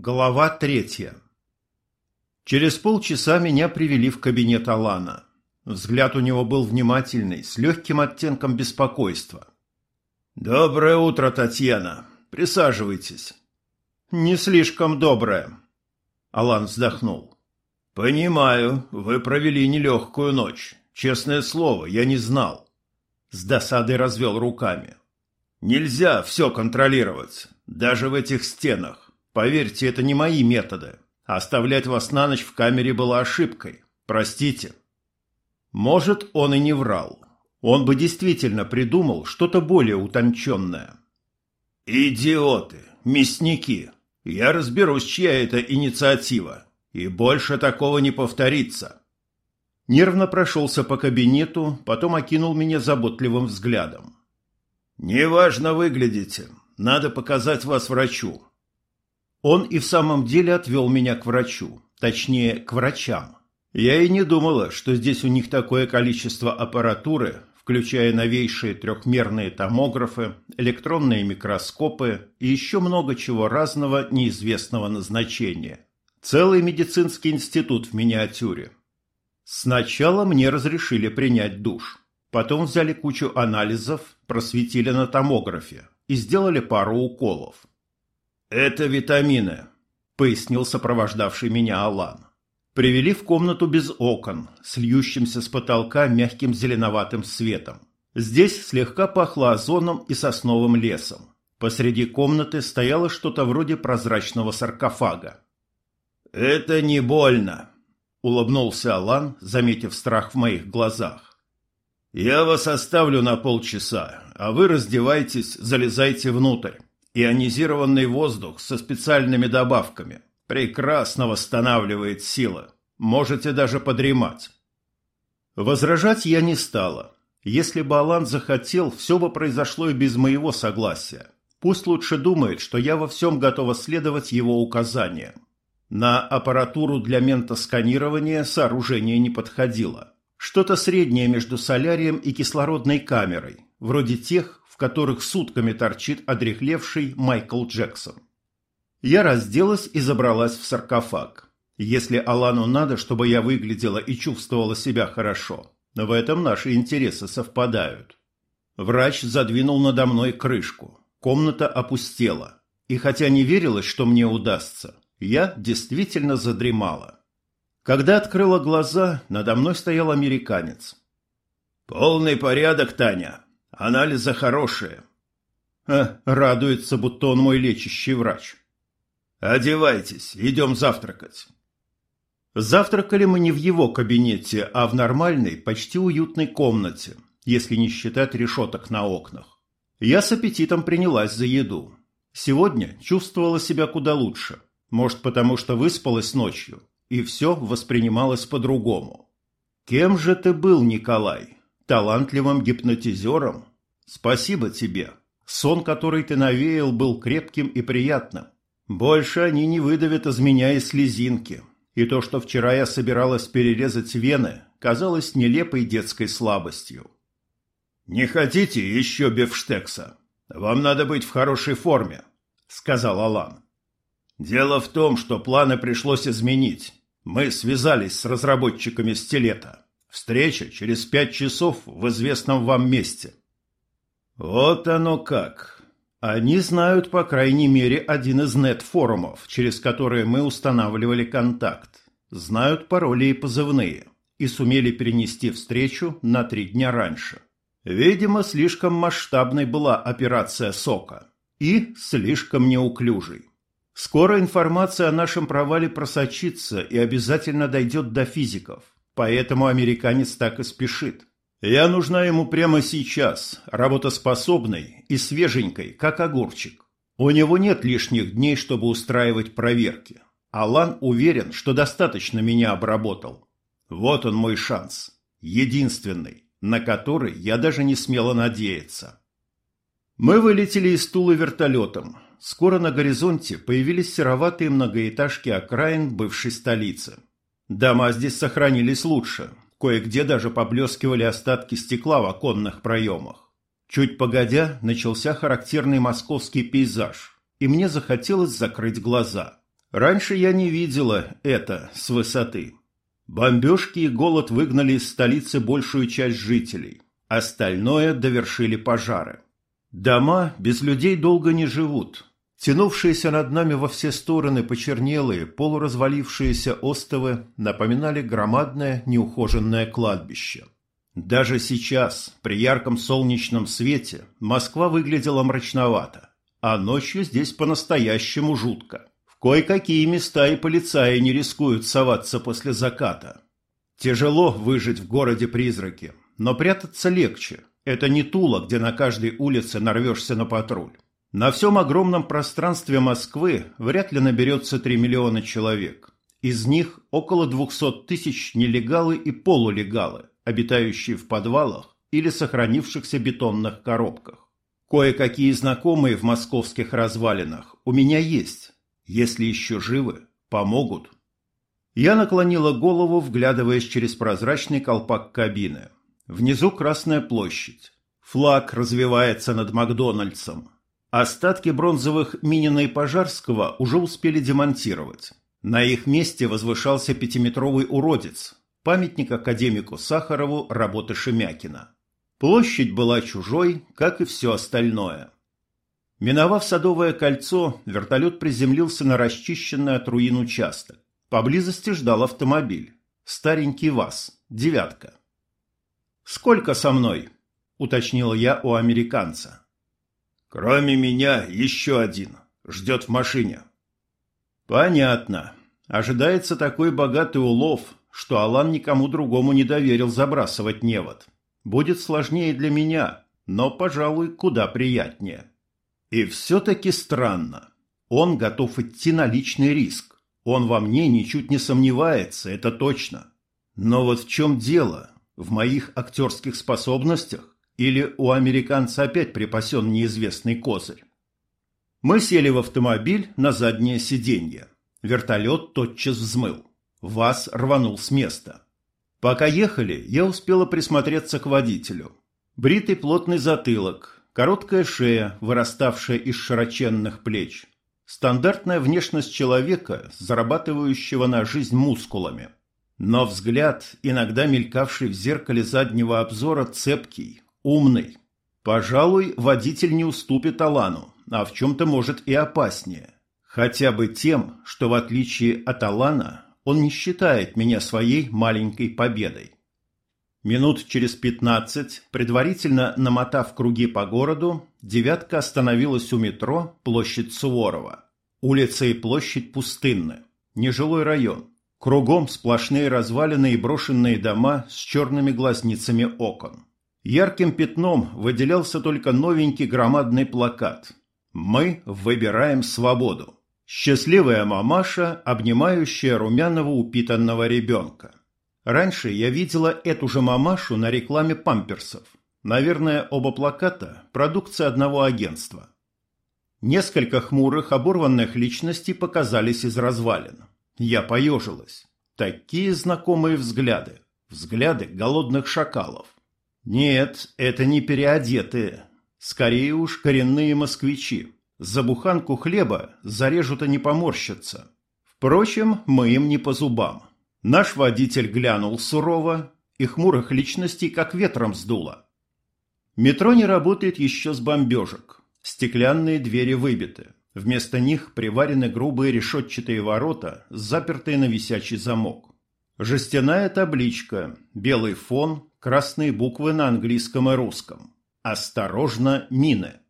Глава третья. Через полчаса меня привели в кабинет Алана. Взгляд у него был внимательный, с легким оттенком беспокойства. «Доброе утро, Татьяна. Присаживайтесь». «Не слишком доброе». Алан вздохнул. «Понимаю, вы провели нелегкую ночь. Честное слово, я не знал». С досадой развел руками. «Нельзя все контролировать, даже в этих стенах. Поверьте, это не мои методы. Оставлять вас на ночь в камере было ошибкой. Простите. Может, он и не врал. Он бы действительно придумал что-то более утонченное. Идиоты, мясники. Я разберусь, чья это инициатива. И больше такого не повторится. Нервно прошелся по кабинету, потом окинул меня заботливым взглядом. «Неважно выглядите. Надо показать вас врачу. Он и в самом деле отвел меня к врачу, точнее, к врачам. Я и не думала, что здесь у них такое количество аппаратуры, включая новейшие трехмерные томографы, электронные микроскопы и еще много чего разного неизвестного назначения. Целый медицинский институт в миниатюре. Сначала мне разрешили принять душ. Потом взяли кучу анализов, просветили на томографе и сделали пару уколов. «Это витамины», — пояснил сопровождавший меня Алан. Привели в комнату без окон, с льющимся с потолка мягким зеленоватым светом. Здесь слегка пахло озоном и сосновым лесом. Посреди комнаты стояло что-то вроде прозрачного саркофага. «Это не больно», — улыбнулся Алан, заметив страх в моих глазах. «Я вас оставлю на полчаса, а вы раздевайтесь, залезайте внутрь. Ионизированный воздух со специальными добавками прекрасно восстанавливает силы. Можете даже подремать. Возражать я не стала. Если бы Алан захотел, все бы произошло и без моего согласия. Пусть лучше думает, что я во всем готова следовать его указаниям. На аппаратуру для ментосканирования сооружение не подходило. Что-то среднее между солярием и кислородной камерой, вроде тех, которых сутками торчит одрехлевший Майкл Джексон. Я разделась и забралась в саркофаг. Если Алану надо, чтобы я выглядела и чувствовала себя хорошо, в этом наши интересы совпадают. Врач задвинул надо мной крышку. Комната опустела. И хотя не верилось, что мне удастся, я действительно задремала. Когда открыла глаза, надо мной стоял американец. «Полный порядок, Таня», Анализы хорошие. А, радуется, будто он мой лечащий врач. Одевайтесь, идем завтракать. Завтракали мы не в его кабинете, а в нормальной, почти уютной комнате, если не считать решеток на окнах. Я с аппетитом принялась за еду. Сегодня чувствовала себя куда лучше. Может, потому что выспалась ночью, и все воспринималось по-другому. Кем же ты был, Николай? Талантливым гипнотизером? Спасибо тебе. Сон, который ты навеял, был крепким и приятным. Больше они не выдавят из меня и слезинки. И то, что вчера я собиралась перерезать вены, казалось нелепой детской слабостью. «Не хотите еще бифштекса? Вам надо быть в хорошей форме», — сказал Алан. «Дело в том, что планы пришлось изменить. Мы связались с разработчиками стилета. Встреча через пять часов в известном вам месте. Вот оно как. Они знают, по крайней мере, один из нет-форумов, через которые мы устанавливали контакт. Знают пароли и позывные. И сумели перенести встречу на три дня раньше. Видимо, слишком масштабной была операция «Сока». И слишком неуклюжей. Скоро информация о нашем провале просочится и обязательно дойдет до физиков. Поэтому американец так и спешит. Я нужна ему прямо сейчас, работоспособной и свеженькой, как огурчик. У него нет лишних дней, чтобы устраивать проверки. Алан уверен, что достаточно меня обработал. Вот он мой шанс. Единственный, на который я даже не смела надеяться. Мы вылетели из Тулы вертолетом. Скоро на горизонте появились сероватые многоэтажки окраин бывшей столицы. Дома здесь сохранились лучше, Кое-где даже поблескивали остатки стекла в оконных проемах. Чуть погодя, начался характерный московский пейзаж, и мне захотелось закрыть глаза. Раньше я не видела это с высоты. Бомбежки и голод выгнали из столицы большую часть жителей. Остальное довершили пожары. Дома без людей долго не живут. Тянувшиеся над нами во все стороны почернелые, полуразвалившиеся остовы напоминали громадное неухоженное кладбище. Даже сейчас, при ярком солнечном свете, Москва выглядела мрачновато, а ночью здесь по-настоящему жутко. В кое-какие места и полицаи не рискуют соваться после заката. Тяжело выжить в городе-призраке, но прятаться легче. Это не Тула, где на каждой улице нарвешься на патруль. На всем огромном пространстве Москвы вряд ли наберется 3 миллиона человек. Из них около 200 тысяч нелегалы и полулегалы обитающие в подвалах или сохранившихся бетонных коробках. Кое-какие знакомые в московских развалинах у меня есть. Если еще живы, помогут. Я наклонила голову, вглядываясь через прозрачный колпак кабины. Внизу Красная площадь. Флаг развивается над Макдональдсом. Остатки бронзовых Минина и Пожарского уже успели демонтировать. На их месте возвышался пятиметровый уродец, памятник академику Сахарову работы Шемякина. Площадь была чужой, как и все остальное. Миновав Садовое кольцо, вертолет приземлился на расчищенный от руин участок. Поблизости ждал автомобиль. Старенький ВАЗ, девятка. «Сколько со мной?» – уточнил я у американца. «Кроме меня еще один. Ждет в машине». «Понятно. Ожидается такой богатый улов, что Алан никому другому не доверил забрасывать невод. Будет сложнее для меня, но, пожалуй, куда приятнее. И все-таки странно. Он готов идти на личный риск. Он во мне ничуть не сомневается, это точно. Но вот в чем дело? В моих актерских способностях? Или у американца опять припасен неизвестный козырь? Мы сели в автомобиль на заднее сиденье. Вертолет тотчас взмыл. Вас рванул с места. Пока ехали, я успела присмотреться к водителю. Бритый плотный затылок, короткая шея, выраставшая из широченных плеч. Стандартная внешность человека, зарабатывающего на жизнь мускулами. Но взгляд, иногда мелькавший в зеркале заднего обзора, цепкий, умный. Пожалуй, водитель не уступит Алану, а в чем-то может и опаснее. Хотя бы тем, что в отличие от Алана, он не считает меня своей маленькой победой. Минут через пятнадцать, предварительно намотав круги по городу, «девятка» остановилась у метро площадь Суворова. Улица и площадь пустынны. Нежилой район. Кругом сплошные развалины и брошенные дома с черными глазницами окон. Ярким пятном выделялся только новенький громадный плакат «Мы выбираем свободу». Счастливая мамаша, обнимающая румяного упитанного ребенка. Раньше я видела эту же мамашу на рекламе памперсов. Наверное, оба плаката – продукция одного агентства. Несколько хмурых, оборванных личностей показались из развалин. Я поежилась. Такие знакомые взгляды. Взгляды голодных шакалов. Нет, это не переодетые. Скорее уж коренные москвичи. За буханку хлеба зарежут и не поморщатся. Впрочем, мы им не по зубам. Наш водитель глянул сурово, и хмурых личностей как ветром сдуло. Метро не работает еще с бомбежек. Стеклянные двери выбиты. Вместо них приварены грубые решетчатые ворота, запертые на висячий замок. Жестяная табличка, белый фон, красные буквы на английском и русском. «Осторожно, мины!»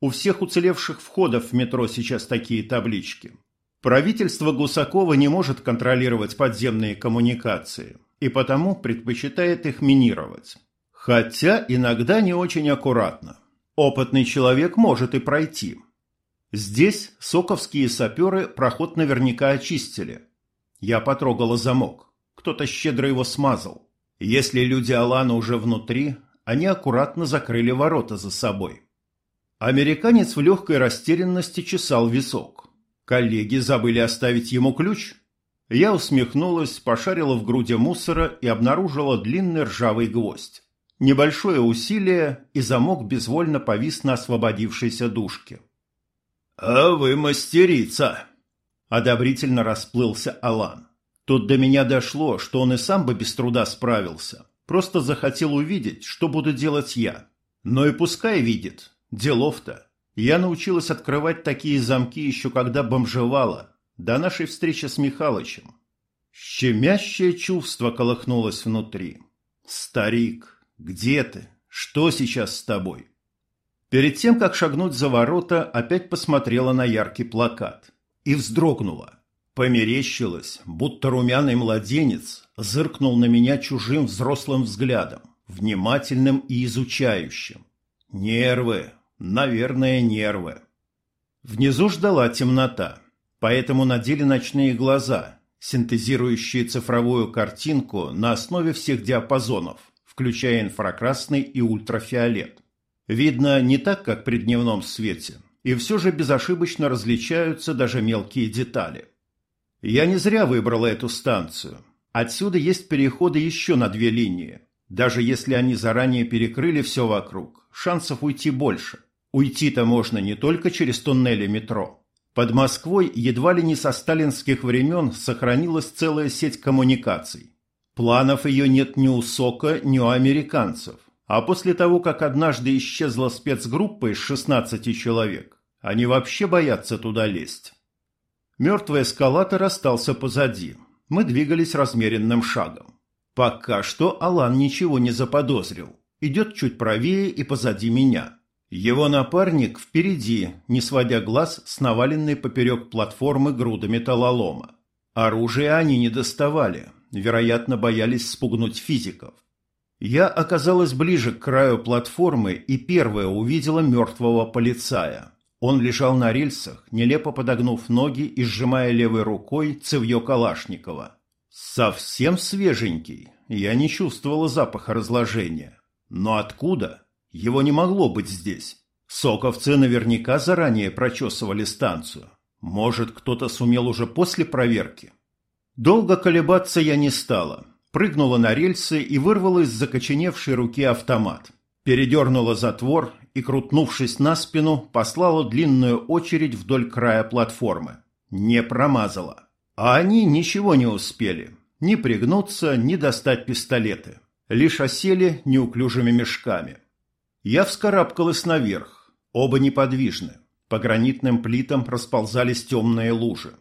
У всех уцелевших входов в метро сейчас такие таблички. Правительство Гусакова не может контролировать подземные коммуникации и потому предпочитает их минировать. Хотя иногда не очень аккуратно. Опытный человек может и пройти. Здесь соковские саперы проход наверняка очистили. Я потрогала замок. Кто-то щедро его смазал. Если люди Алана уже внутри, они аккуратно закрыли ворота за собой. Американец в легкой растерянности чесал висок. Коллеги забыли оставить ему ключ? Я усмехнулась, пошарила в груди мусора и обнаружила длинный ржавый гвоздь. Небольшое усилие, и замок безвольно повис на освободившейся дужке. «А вы мастерица!» Одобрительно расплылся Алан. Тут до меня дошло, что он и сам бы без труда справился. Просто захотел увидеть, что буду делать я. Но и пускай видит. Делов-то. Я научилась открывать такие замки еще когда бомжевала. До нашей встречи с Михалычем. Щемящее чувство колыхнулось внутри. «Старик, где ты? Что сейчас с тобой?» Перед тем, как шагнуть за ворота, опять посмотрела на яркий плакат. И вздрогнула. Померещилась, будто румяный младенец зыркнул на меня чужим взрослым взглядом, внимательным и изучающим. Нервы, наверное, нервы. Внизу ждала темнота, поэтому надели ночные глаза, синтезирующие цифровую картинку на основе всех диапазонов, включая инфракрасный и ультрафиолет. Видно не так, как при дневном свете, и все же безошибочно различаются даже мелкие детали. Я не зря выбрала эту станцию. Отсюда есть переходы еще на две линии. Даже если они заранее перекрыли все вокруг, шансов уйти больше. Уйти-то можно не только через туннели метро, под Москвой едва ли не со сталинских времен сохранилась целая сеть коммуникаций. Планов ее нет ни у Сока, ни у американцев. А после того, как однажды исчезла спецгруппа из 16 человек, они вообще боятся туда лезть. Мертвый эскалатор остался позади. Мы двигались размеренным шагом. Пока что Алан ничего не заподозрил. Идет чуть правее и позади меня. Его напарник впереди, не сводя глаз с наваленной поперек платформы груды металлолома. Оружие они не доставали, вероятно, боялись спугнуть физиков. Я оказалась ближе к краю платформы и первая увидела мертвого полицая. Он лежал на рельсах, нелепо подогнув ноги и сжимая левой рукой цевье Калашникова. Совсем свеженький, я не чувствовала запаха разложения. Но откуда? Его не могло быть здесь. Соковцы наверняка заранее прочесывали станцию. Может, кто-то сумел уже после проверки. Долго колебаться я не стала. Прыгнула на рельсы и вырвала из закоченевшей руки автомат. Передернула затвор и, крутнувшись на спину, послала длинную очередь вдоль края платформы. Не промазала. А они ничего не успели. Ни пригнуться, ни достать пистолеты. Лишь осели неуклюжими мешками. Я вскарабкалась наверх. Оба неподвижны. По гранитным плитам расползались темные лужи.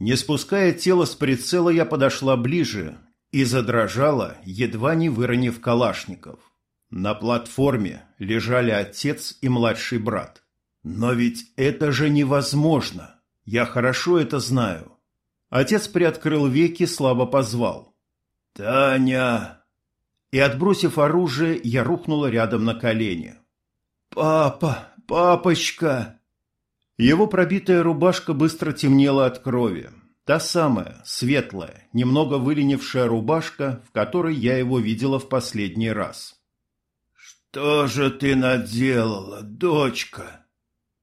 Не спуская тело с прицела, я подошла ближе и задрожала, едва не выронив калашников. На платформе лежали отец и младший брат. Но ведь это же невозможно. Я хорошо это знаю. Отец приоткрыл веки, слабо позвал. «Таня!» и, отбросив оружие, я рухнула рядом на колени. «Папа! Папочка!» Его пробитая рубашка быстро темнела от крови. Та самая, светлая, немного выленившая рубашка, в которой я его видела в последний раз. «Что же ты наделала, дочка?»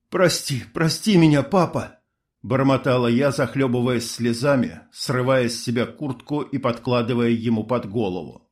«Прости, прости меня, папа!» Бормотала я, захлебываясь слезами, срывая с себя куртку и подкладывая ему под голову.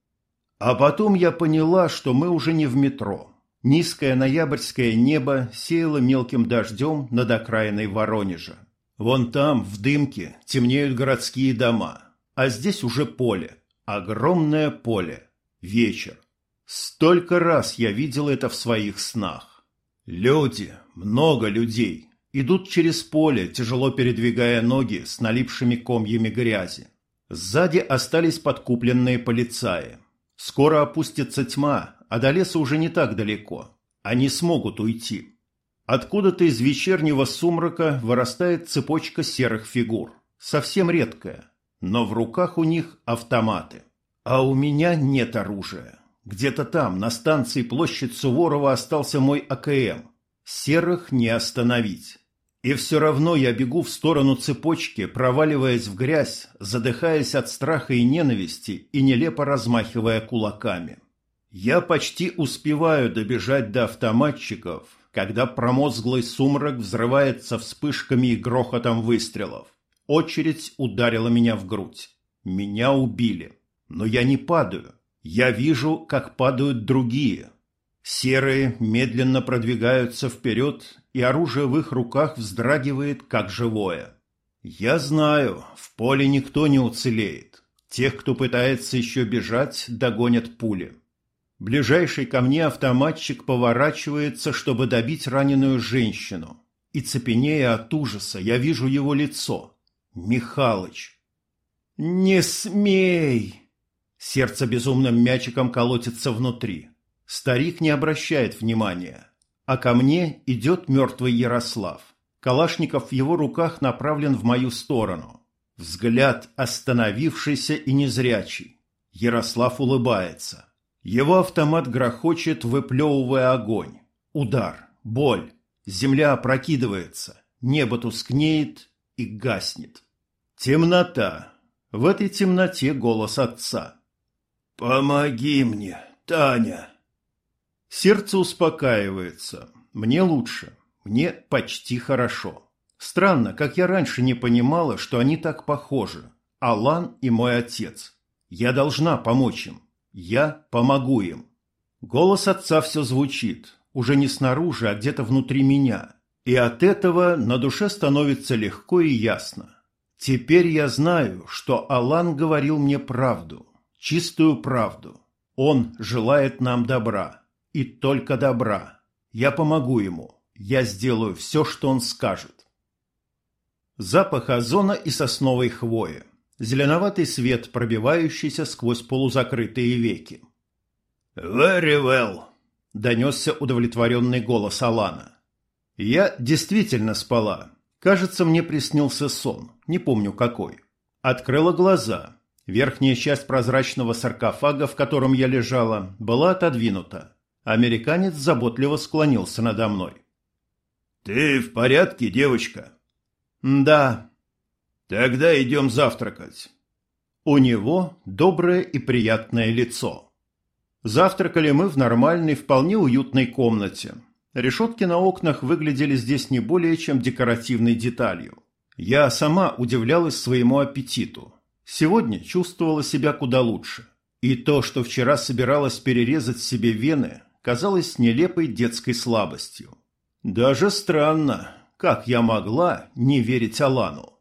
А потом я поняла, что мы уже не в метро. Низкое ноябрьское небо сеяло мелким дождем над окраиной Воронежа. Вон там, в дымке, темнеют городские дома. А здесь уже поле. Огромное поле. Вечер. Столько раз я видел это в своих снах. Люди, много людей, идут через поле, тяжело передвигая ноги с налипшими комьями грязи. Сзади остались подкупленные полицаи. Скоро опустится тьма, а до леса уже не так далеко. Они смогут уйти. Откуда-то из вечернего сумрака вырастает цепочка серых фигур. Совсем редкая. Но в руках у них автоматы. А у меня нет оружия. Где-то там, на станции площадь Суворова, остался мой АКМ. Серых не остановить. И все равно я бегу в сторону цепочки, проваливаясь в грязь, задыхаясь от страха и ненависти и нелепо размахивая кулаками. Я почти успеваю добежать до автоматчиков, когда промозглый сумрак взрывается вспышками и грохотом выстрелов. Очередь ударила меня в грудь. Меня убили. Но я не падаю. Я вижу, как падают другие. Серые медленно продвигаются вперед и оружие в их руках вздрагивает, как живое. Я знаю, в поле никто не уцелеет. Тех, кто пытается еще бежать, догонят пули. Ближайший ко мне автоматчик поворачивается, чтобы добить раненую женщину. И цепенея от ужаса, я вижу его лицо. Михалыч. «Не смей!» Сердце безумным мячиком колотится внутри. Старик не обращает внимания. А ко мне идет мертвый Ярослав. Калашников в его руках направлен в мою сторону. Взгляд остановившийся и незрячий. Ярослав улыбается. Его автомат грохочет, выплевывая огонь. Удар, боль. Земля опрокидывается. Небо тускнеет и гаснет. Темнота. В этой темноте голос отца. «Помоги мне, Таня!» Сердце успокаивается. Мне лучше. Мне почти хорошо. Странно, как я раньше не понимала, что они так похожи. Алан и мой отец. Я должна помочь им. Я помогу им. Голос отца все звучит. Уже не снаружи, а где-то внутри меня. И от этого на душе становится легко и ясно. Теперь я знаю, что Алан говорил мне правду. Чистую правду. Он желает нам добра. И только добра. Я помогу ему. Я сделаю все, что он скажет. Запах озона и сосновой хвои. Зеленоватый свет, пробивающийся сквозь полузакрытые веки. «Very well», — донесся удовлетворенный голос Алана. «Я действительно спала. Кажется, мне приснился сон. Не помню какой. Открыла глаза. Верхняя часть прозрачного саркофага, в котором я лежала, была отодвинута. Американец заботливо склонился надо мной. «Ты в порядке, девочка?» «Да». «Тогда идем завтракать». У него доброе и приятное лицо. Завтракали мы в нормальной, вполне уютной комнате. Решетки на окнах выглядели здесь не более чем декоративной деталью. Я сама удивлялась своему аппетиту. Сегодня чувствовала себя куда лучше. И то, что вчера собиралась перерезать себе вены, казалось нелепой детской слабостью. Даже странно, как я могла не верить Алану.